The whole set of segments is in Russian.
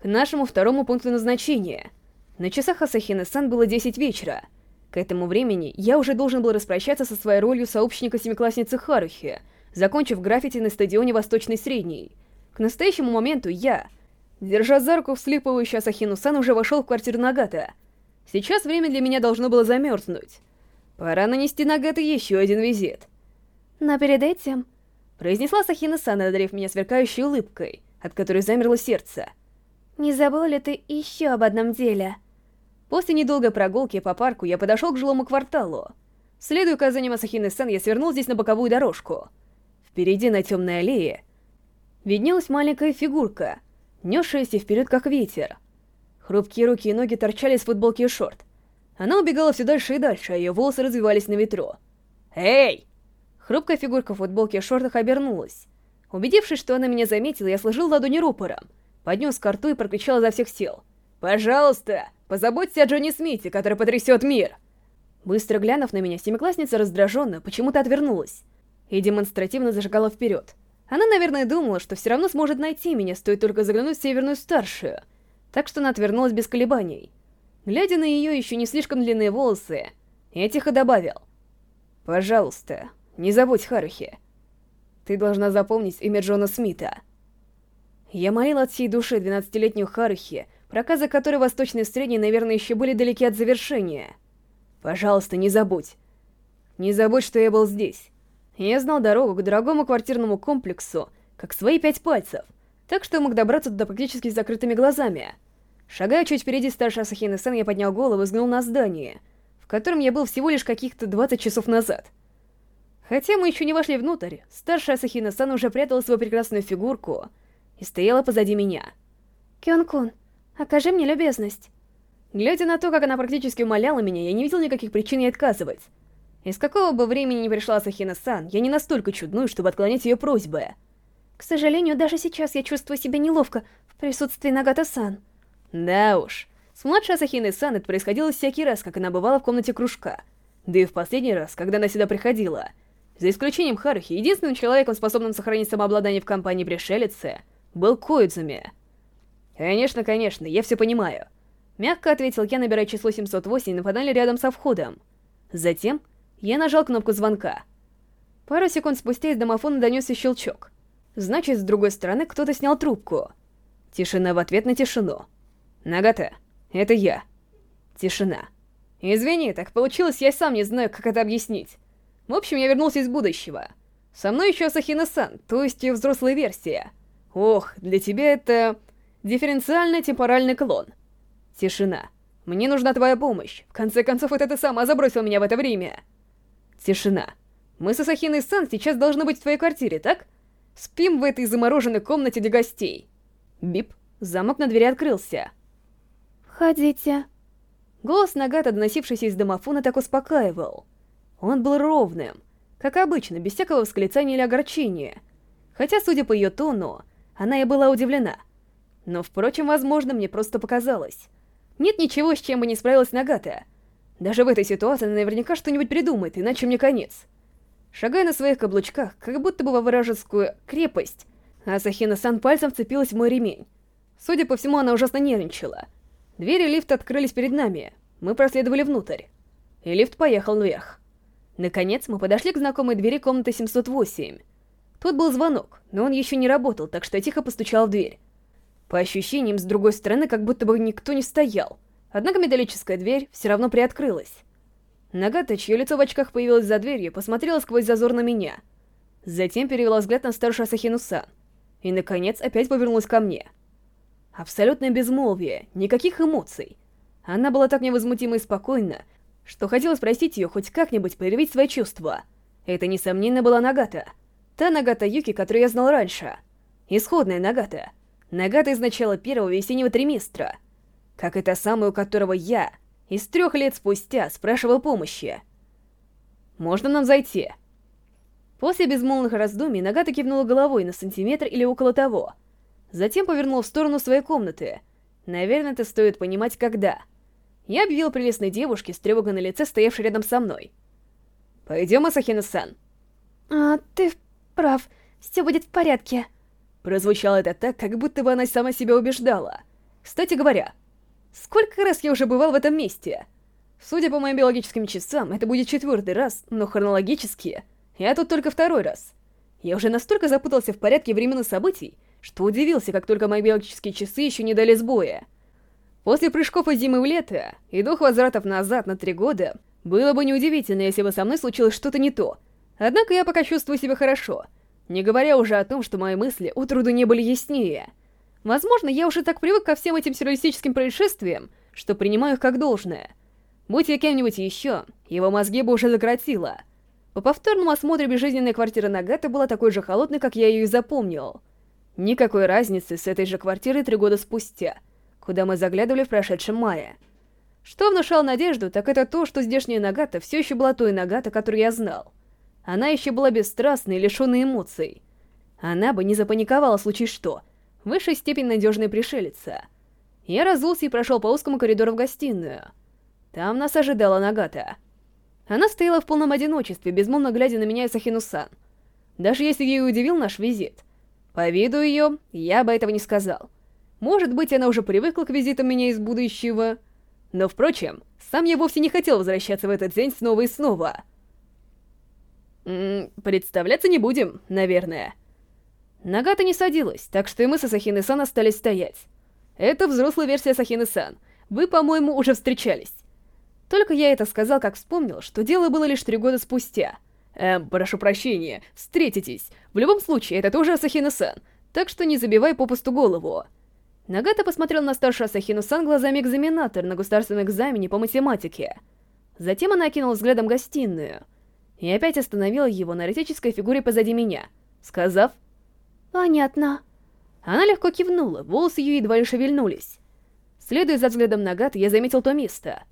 К нашему второму пункту назначения. На часах Асахины-сан было 10 вечера. К этому времени я уже должен был распрощаться со своей ролью сообщника-семиклассницы Харухи, закончив граффити на стадионе Восточной Средней. К настоящему моменту я, держа за руку вслипывающую Асахину-сан, уже вошел в квартиру Нагата. Сейчас время для меня должно было замерзнуть. Пора нанести Нагата еще один визит. Но перед этим... Произнесла Сахина-сан, одарив меня сверкающей улыбкой, от которой замерло сердце. Не забыл ли ты еще об одном деле? После недолгой прогулки по парку я подошел к жилому кварталу. Следуя указаниям Асахины-сан, я свернул здесь на боковую дорожку. Впереди на темной аллее виднелась маленькая фигурка, несшаяся вперед как ветер. Хрупкие руки и ноги торчали из футболки и шорт. Она убегала все дальше и дальше, а ее волосы развивались на ветру. «Эй!» Хрупкая фигурка в футболке и шортах обернулась. Убедившись, что она меня заметила, я сложил ладони рупором поднес к рту и прокричал изо всех сил. «Пожалуйста, позаботься о Джонни Смите, который потрясет мир!» Быстро глянув на меня, семиклассница раздраженно почему-то отвернулась и демонстративно зажигала вперед. Она, наверное, думала, что все равно сможет найти меня, стоит только заглянуть в Северную Старшую, так что она отвернулась без колебаний. Глядя на ее еще не слишком длинные волосы, я тихо добавил. «Пожалуйста, не забудь Харухи. Ты должна запомнить имя Джона Смита». Я молил от всей души 12-летнюю Харухи, проказы которой Восточной Средней, наверное, еще были далеки от завершения. Пожалуйста, не забудь. Не забудь, что я был здесь. Я знал дорогу к дорогому квартирному комплексу, как свои пять пальцев, так что мог добраться туда практически с закрытыми глазами. Шагая чуть впереди старшей Асахины-сан, я поднял голову и взглянул на здание, в котором я был всего лишь каких-то 20 часов назад. Хотя мы еще не вошли внутрь, старшая Асахина-сан уже прятала свою прекрасную фигурку — и стояла позади меня. «Кён-кун, окажи мне любезность». Глядя на то, как она практически умоляла меня, я не видел никаких причин ей отказывать. Из какого бы времени не пришла Сахина-сан, я не настолько чудную, чтобы отклонять ее просьбы. К сожалению, даже сейчас я чувствую себя неловко в присутствии Нагата-сан. Да уж. С младшей Асахиной-сан это происходило всякий раз, как она бывала в комнате кружка. Да и в последний раз, когда она сюда приходила. За исключением Харухи, единственным человеком, способным сохранить самообладание в компании пришелицы, был Коидзуми. «Конечно, конечно, я все понимаю». Мягко ответил я, набирая число 708 на панели рядом со входом. Затем я нажал кнопку звонка. Пару секунд спустя из домофона донесся щелчок. Значит, с другой стороны кто-то снял трубку. Тишина в ответ на тишину. «Нагата, это я». Тишина. «Извини, так получилось, я сам не знаю, как это объяснить. В общем, я вернулся из будущего. Со мной еще Асахина-сан, то есть ее взрослая версия». Ох, для тебя это... дифференциальный темпоральный клон. Тишина. Мне нужна твоя помощь. В конце концов, это ты сама забросил меня в это время. Тишина. Мы с Асахиной Сан сейчас должны быть в твоей квартире, так? Спим в этой замороженной комнате для гостей. Бип. Замок на двери открылся. «Входите». Голос Нагата, доносившийся из домофона, так успокаивал. Он был ровным, как обычно, без всякого восклицания или огорчения. Хотя, судя по ее тону, она и была удивлена. Но, впрочем, возможно, мне просто показалось. Нет ничего, с чем бы не справилась Нагата. Даже в этой ситуации она наверняка что-нибудь придумает, иначе мне конец. Шагая на своих каблучках, как будто бы во вражескую крепость, Асахина-сан пальцем вцепилась в мой ремень. Судя по всему, она ужасно нервничала. Двери лифта открылись перед нами. Мы проследовали внутрь. И лифт поехал наверх. Наконец, мы подошли к знакомой двери комнаты 708. Тут был звонок, но он еще не работал, так что я тихо постучал в дверь. По ощущениям, с другой стороны, как будто бы никто не стоял. Однако металлическая дверь все равно приоткрылась. Нагата, чье лицо в очках появилось за дверью, посмотрела сквозь зазор на меня. Затем перевела взгляд на старшую Асахину-сан. И, наконец, опять повернулась ко мне. Абсолютное безмолвие, никаких эмоций. Она была так невозмутима и спокойна, что хотела спросить ее хоть как-нибудь проявить свои чувства. Это, несомненно, была Нагата. Та Нагата Юки, которую я знал раньше. Исходная Нагата. Нагата из начала первого весеннего триместра. Как и та самая, у которого я, из трех лет спустя, спрашивал помощи. «Можно нам зайти?» После безмолвных раздумий Нагата кивнула головой на сантиметр или около того. Затем повернула в сторону своей комнаты. Наверное, это стоит понимать, когда. Я объявил прелестной девушке с тревогой на лице, стоявшей рядом со мной. «Пойдем, Асахина-сан». «А ты прав, все будет в порядке». Прозвучало это так, как будто бы она сама себя убеждала. Кстати говоря, сколько раз я уже бывал в этом месте? Судя по моим биологическим часам, это будет четвертый раз, но хронологически я тут только второй раз. Я уже настолько запутался в порядке временных событий, что удивился, как только мои биологические часы еще не дали сбоя. После прыжков из зимы в лето и двух возвратов назад на три года, было бы неудивительно, если бы со мной случилось что-то не то. Однако я пока чувствую себя хорошо, не говоря уже о том, что мои мысли у труду не были яснее. Возможно, я уже так привык ко всем этим сюрреалистическим происшествиям, что принимаю их как должное. Будь я кем-нибудь еще, его мозги бы уже закоротило. По повторному осмотру безжизненная квартира Нагата была такой же холодной, как я ее и запомнил. Никакой разницы с этой же квартирой три года спустя, куда мы заглядывали в прошедшем мае. Что внушало надежду, так это то, что здешняя Нагата все еще была той Нагата, которую я знал. Она еще была бесстрастной лишенной эмоций. Она бы не запаниковала случае что. В высшей степени надежная пришелица. Я разулся и прошел по узкому коридору в гостиную. Там нас ожидала Нагата. Она стояла в полном одиночестве, безмолвно глядя на меня и Сахину-сан. Даже если ее удивил наш визит. По виду ее, я бы этого не сказал. Может быть, она уже привыкла к визитам меня из будущего... Но, впрочем, сам я вовсе не хотел возвращаться в этот день снова и снова. Представляться не будем, наверное. Нагата не садилась, так что и мы с Асахины-сан остались стоять. Это взрослая версия Асахины-сан. Вы, по-моему, уже встречались. Только я это сказал, как вспомнил, что дело было лишь три года спустя. Эм, прошу прощения, встретитесь. В любом случае, это тоже Асахина-сан, так что не забивай попусту голову. Нагата посмотрел на старшую Асахину-сан глазами экзаменатор на государственном экзамене по математике. Затем она окинула взглядом гостиную. И опять остановила его на эротической фигуре позади меня, сказав «Понятно». Она легко кивнула, волосы ее едва ли шевельнулись. Следуя за взглядом Нагата, я заметил то место.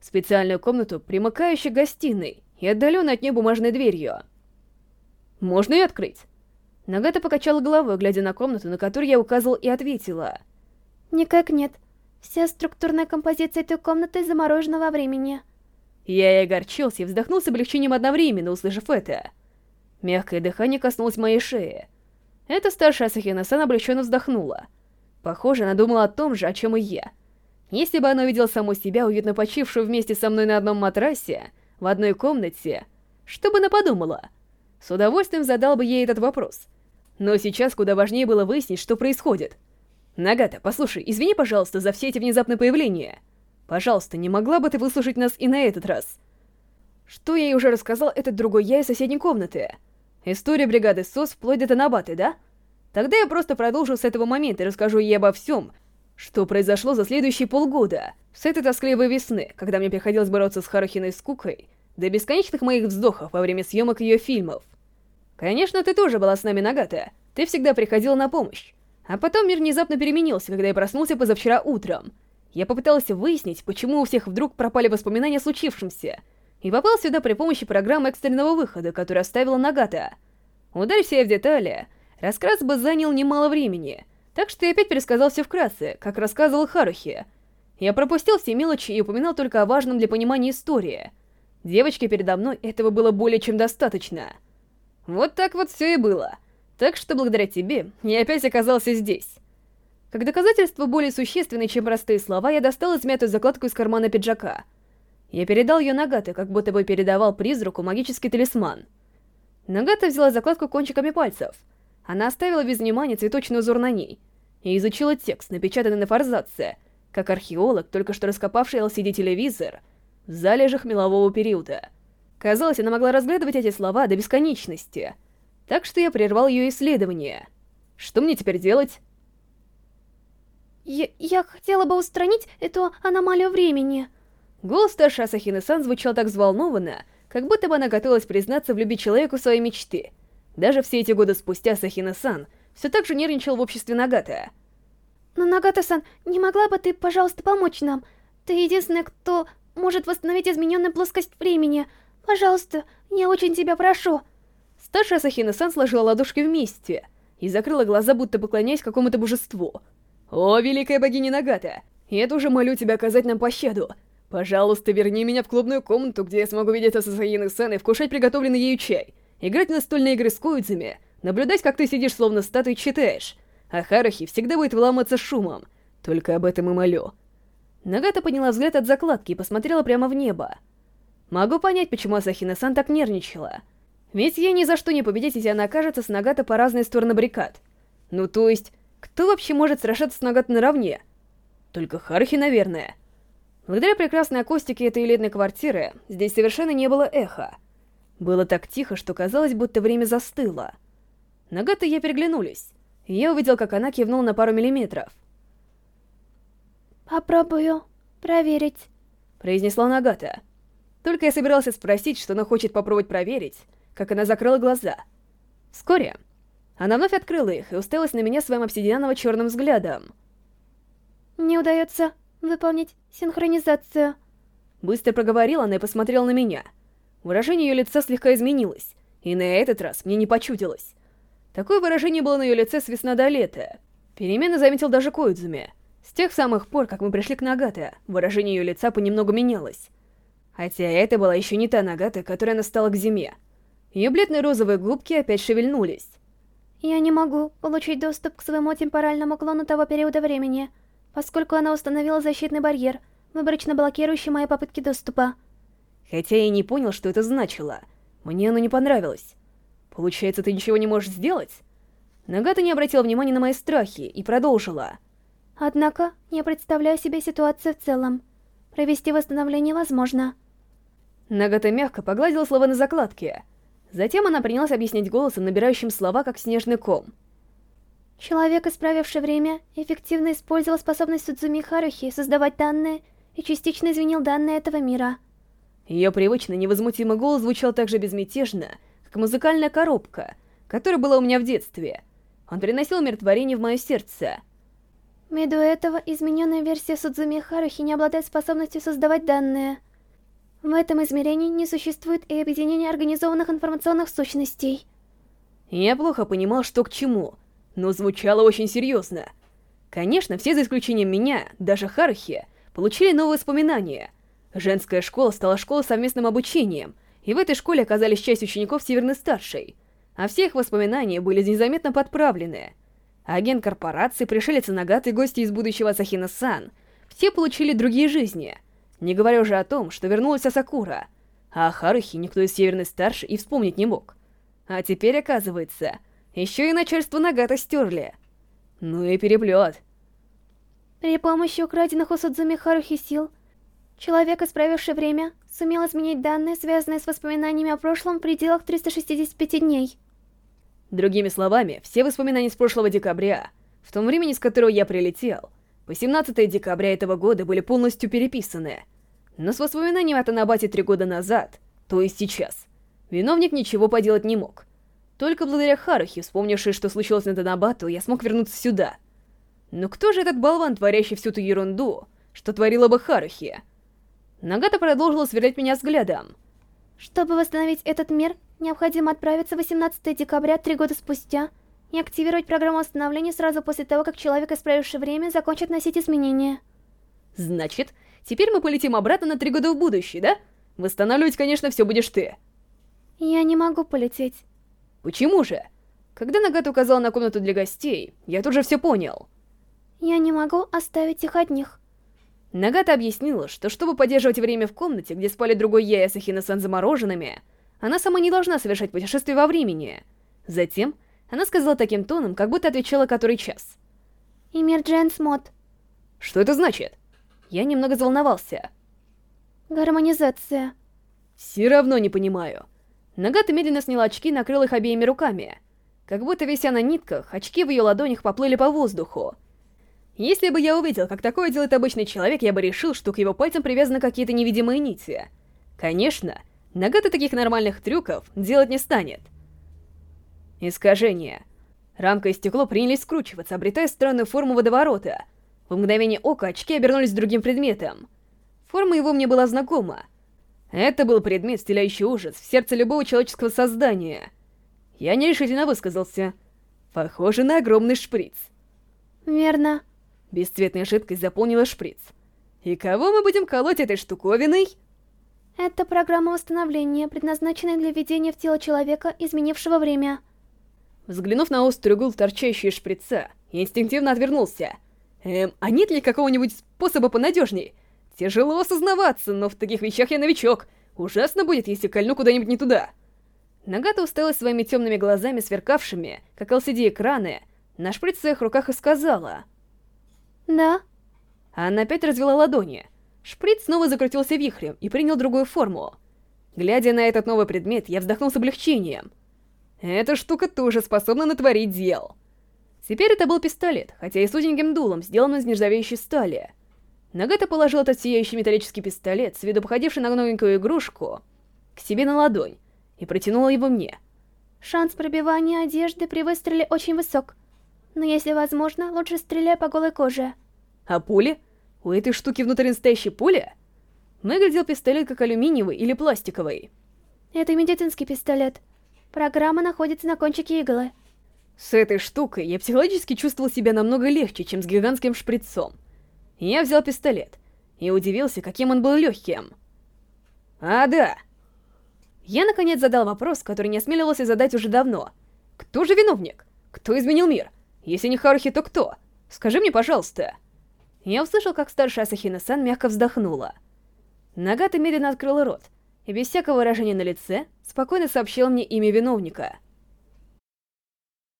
Специальную комнату, примыкающую к гостиной, и отдаленной от нее бумажной дверью. «Можно ее открыть?» Нагата покачала головой, глядя на комнату, на которую я указывал, и ответила — Никак нет. Вся структурная композиция этой комнаты заморожена во времени. Я и огорчился и вздохнул с облегчением одновременно, услышав это. Мягкое дыхание коснулось моей шеи. Эта старшая Асахина-сан облегченно вздохнула. Похоже, она думала о том же, о чем и я. Если бы она увидела саму себя, уютно почившую вместе со мной на одном матрасе, в одной комнате, что бы она подумала? С удовольствием задал бы ей этот вопрос. Но сейчас куда важнее было выяснить, что происходит — Нагата, послушай, извини, пожалуйста, за все эти внезапные появления. Пожалуйста, не могла бы ты выслушать нас и на этот раз? Что я ей уже рассказал этот другой я из соседней комнаты? История бригады СОС вплоть до Танабаты, да? Тогда я просто продолжу с этого момента и расскажу ей обо всем, что произошло за следующие полгода, с этой тоскливой весны, когда мне приходилось бороться с Харухиной скукой, до бесконечных моих вздохов во время съемок ее фильмов. Конечно, ты тоже была с нами, Нагата. Ты всегда приходила на помощь. А потом мир внезапно переменился, когда я проснулся позавчера утром. Я попытался выяснить, почему у всех вдруг пропали воспоминания о случившемся, и попал сюда при помощи программы экстренного выхода, которую оставила Нагата. Ударься я в детали, рассказ бы занял немало времени, так что я опять пересказал все вкратце, как рассказывал Харухи. Я пропустил все мелочи и упоминал только о важном для понимания истории. Девочке передо мной этого было более чем достаточно. Вот так вот все и было. Так что благодаря тебе я опять оказался здесь. Как доказательство более существенное, чем простые слова, я достал измятую закладку из кармана пиджака. Я передал ее Нагате, как будто бы передавал призраку магический талисман. Нагата взяла закладку кончиками пальцев. Она оставила без внимания цветочный узор на ней и изучила текст, напечатанный на форзаце, как археолог, только что раскопавший LCD-телевизор в залежах мелового периода. Казалось, она могла разглядывать эти слова до бесконечности — так что я прервал ее исследование. Что мне теперь делать? Я, я хотела бы устранить эту аномалию времени. Голос старшей Асахины-сан звучал так взволнованно, как будто бы она готовилась признаться в любви человеку своей мечты. Даже все эти годы спустя Асахина-сан все так же нервничал в обществе Нагата. Но, Нагата-сан, не могла бы ты, пожалуйста, помочь нам? Ты единственная, кто может восстановить измененную плоскость времени. Пожалуйста, я очень тебя прошу. Старшая Асахина-сан сложила ладошки вместе и закрыла глаза, будто поклоняясь какому-то божеству. «О, великая богиня Нагата! Я тоже молю тебя оказать нам пощаду. Пожалуйста, верни меня в клубную комнату, где я смогу видеться с Асахиной-сан и вкушать приготовленный ею чай, играть в настольные игры с коидзами, наблюдать, как ты сидишь словно статуей читаешь, а Харахи всегда будет вламываться шумом, Только об этом и молю. Нагата подняла взгляд от закладки и посмотрела прямо в небо. Могу понять, почему Асахина-сан так нервничала. Ведь ей ни за что не победить, если она окажется с Нагата по разные стороны баррикад. Ну то есть, кто вообще может сражаться с Нагата наравне? Только Харухи, наверное. Благодаря прекрасной акустике этой элитной квартиры, здесь совершенно не было эха. Было так тихо, что казалось, будто время застыло. Нагата и я переглянулись. И я увидел, как она кивнула на пару миллиметров. «Попробую проверить», — произнесла Нагата. Только я собирался спросить, что она хочет попробовать проверить, как она закрыла глаза. Вскоре она вновь открыла их и уставилась на меня своим обсидианово-черным взглядом. «Не удается выполнить синхронизацию». Быстро проговорила она и посмотрела на меня. Выражение ее лица слегка изменилось, и на этот раз мне не почудилось. Такое выражение было на ее лице с весна до лета. Перемены заметил даже Коидзуми. С тех самых пор, как мы пришли к Нагате, выражение ее лица понемногу менялось. Хотя это была еще не та Нагата, которая настала к зиме. Ее бледные розовые губки опять шевельнулись. «Я не могу получить доступ к своему темпоральному клону того периода времени, поскольку она установила защитный барьер, выборочно блокирующий мои попытки доступа». Хотя я не понял, что это значило. Мне оно не понравилось. Получается, ты ничего не можешь сделать? Нагата не обратила внимания на мои страхи и продолжила. Однако, я представляю себе ситуацию в целом. Провести восстановление возможно. Нагата мягко погладила слова на закладке. Затем она принялась объяснять голосом, набирающим слова, как снежный ком. Человек, исправивший время, эффективно использовал способность Судзуми Харухи создавать данные и частично изменил данные этого мира. Ее привычный невозмутимый голос звучал так же безмятежно, как музыкальная коробка, которая была у меня в детстве. Он приносил миротворение в мое сердце. Ввиду этого, измененная версия Судзуми Харухи не обладает способностью создавать данные. В этом измерении не существует и объединения организованных информационных сущностей. Я плохо понимал, что к чему, но звучало очень серьезно. Конечно, все за исключением меня, даже Харухи, получили новые воспоминания. Женская школа стала школой совместным обучением, и в этой школе оказались часть учеников Северной-Старшей, а все их воспоминания были незаметно подправлены. Агент корпорации, пришелец Нагат и гости из будущего Асахина-сан все получили другие жизни, не говоря уже о том, что вернулась Асакура, а о Харухи никто из Северной-Старшей и вспомнить не мог. А теперь, оказывается, еще и начальство Нагата стерли. Ну и переплет. При помощи украденных у Судзуми Харухи сил, человек, исправивший время, сумел изменить данные, связанные с воспоминаниями о прошлом в пределах 365 дней. Другими словами, все воспоминания с прошлого декабря, в том времени, с которого я прилетел, по 17 декабря этого года были полностью переписаны. Но с воспоминаниями о Танабате три года назад, то есть сейчас, виновник ничего поделать не мог. Только благодаря Харухе, вспомнившей, что случилось на Танабату, я смог вернуться сюда. Но кто же этот болван, творящий всю ту ерунду, что творила бы Харухи? Нагата продолжила сверлять меня взглядом. Чтобы восстановить этот мир, необходимо отправиться 18 декабря, три года спустя, и активировать программу восстановления сразу после того, как человек, исправивший время, закончит носить изменения. Значит, теперь мы полетим обратно на три года в будущее, да? Восстанавливать, конечно, все будешь ты. Я не могу полететь. Почему же? Когда Нагата указала на комнату для гостей, я тут же все понял. Я не могу оставить их одних. Нагата объяснила, что чтобы поддерживать время в комнате, где спали другой я и Асахина-сан замороженными, она сама не должна совершать путешествие во времени. Затем она сказала таким тоном, как будто отвечала который час. Emergence мод. Что это значит? Я немного заволновался. Гармонизация. Все равно не понимаю. Нагата медленно сняла очки и накрыла их обеими руками. Как будто вися на нитках, очки в ее ладонях поплыли по воздуху. Если бы я увидел, как такое делает обычный человек, я бы решил, что к его пальцам привязаны какие-то невидимые нити. Конечно, Нагата таких нормальных трюков делать не станет. Искажение. Рамка и стекло принялись скручиваться, обретая странную форму водоворота. В мгновение ока очки обернулись другим предметом. Форма его мне была знакома. Это был предмет, стеляющий ужас в сердце любого человеческого создания. Я нерешительно высказался. Похоже на огромный шприц. Верно. Бесцветная жидкость заполнила шприц. И кого мы будем колоть этой штуковиной? Это программа восстановления, предназначенная для введения в тело человека, изменившего время. Взглянув на острый угол торчащий из шприца, я инстинктивно отвернулся. Эм, а нет ли какого-нибудь способа понадежней? Тяжело осознаваться, но в таких вещах я новичок. Ужасно будет, если кольну куда-нибудь не туда. Нагата усталась своими темными глазами, сверкавшими, как LCD-экраны, на шприц в своих руках и сказала. «Да?» Она опять развела ладони. Шприц снова закрутился вихрем и принял другую форму. Глядя на этот новый предмет, я вздохнул с облегчением. Эта штука тоже способна натворить дел. Теперь это был пистолет, хотя и с узеньким дулом, сделанным из нержавеющей стали. Нагата положил этот сияющий металлический пистолет, с виду походивший на новенькую игрушку, к себе на ладонь и протянула его мне. Шанс пробивания одежды при выстреле очень высок. Но если возможно, лучше стреляй по голой коже. А пули? У этой штуки внутри настоящая пуля? Выглядел пистолет как алюминиевый или пластиковый. Это медицинский пистолет. Программа находится на кончике иглы. С этой штукой я психологически чувствовал себя намного легче, чем с гигантским шприцом. Я взял пистолет и удивился, каким он был легким. А, да. Я, наконец, задал вопрос, который не осмеливался задать уже давно. Кто же виновник? Кто изменил мир? Если не Харухи, то кто? Скажи мне, пожалуйста. Я услышал, как старшая Асахина-сан мягко вздохнула. Нагата медленно открыла рот, и без всякого выражения на лице спокойно сообщил мне имя виновника —